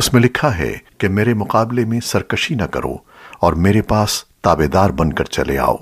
اس میں لکھا ہے کہ میرے مقابلے میں سرکشی نہ کرو اور میرے پاس تابعدار بن کر چلے آؤ۔